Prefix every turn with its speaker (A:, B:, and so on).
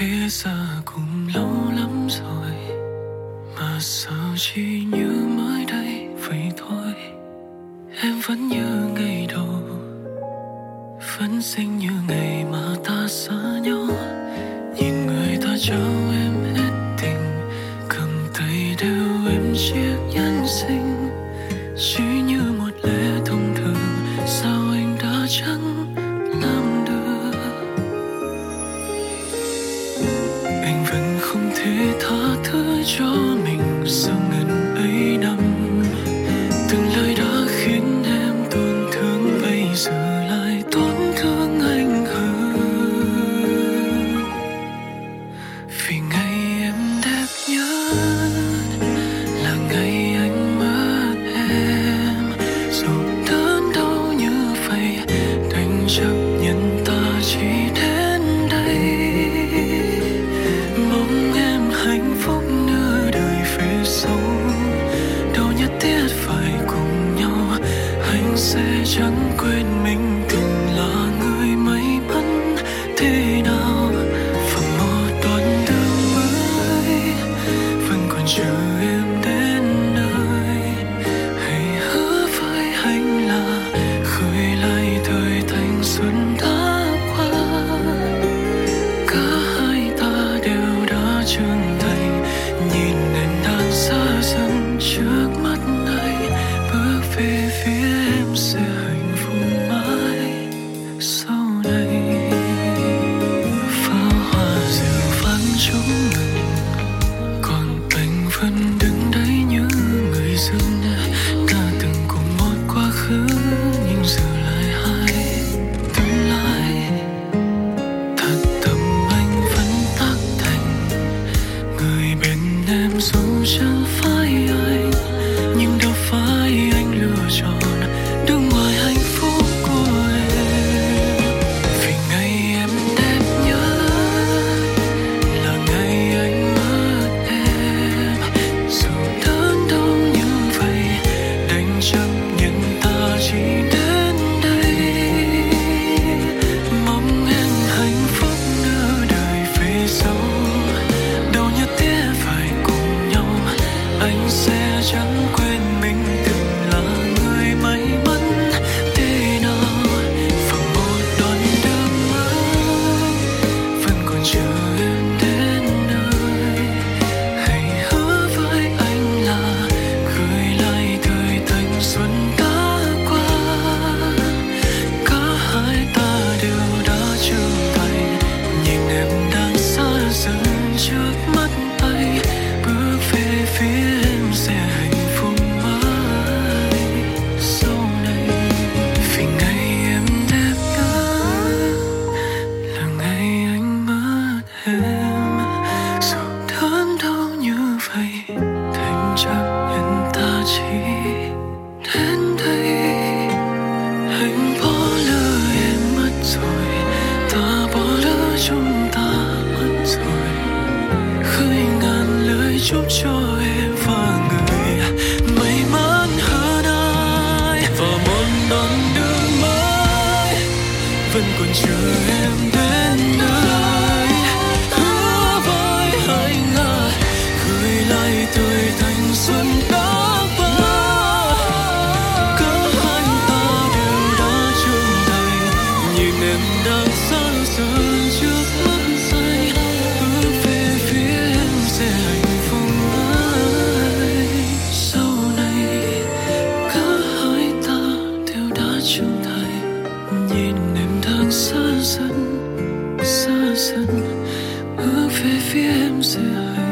A: lẽ ra cũng lâu lắm rồi, mà sao chỉ như mới đây? Vậy thôi, em vẫn như ngày đầu, vẫn xinh như ngày mà ta xa nhau. Nhìn người ta trao em hết tình, cầm tay đeo em chiếc nhẫn xinh chỉ như thể tha thứ cho mình sau ngần ấy năm. Từng lời đã khiến em tổn thương, bây giờ lại tổn thương anh hơn. Vì ngày em đẹp nhất là ngày anh mất em. Dù đớn đau như vậy đành chấp tiết phải cùng nhau. Anh sẽ chẳng quên mình từng là người may mắn. Thế nào? Và một đoạn đường mới vẫn còn chờ em đến nơi. Hãy hứa với anh là khơi lại thời thanh xuân đã qua. Cả hai ta đều đã trưởng thành. Nhìn em đang xa dần trước mắt về phía em sẽ hạnh phúc mãi sau này. Pháo hoa rượu vang trống ngừng còn anh vẫn đứng đấy như người dưng đã từng cùng một quá khứ nhưng giờ lại hai tương lai. Thật tâm anh vẫn tác thành, người bên em dù chẳng phải anh chúc cho em và người may mắn hơn ai. Và một đoạn đường mới, vẫn còn chờ em đến nơi. Hứa với anh là gửi lại tuổi thanh xuân đã qua. Cả hai dần xa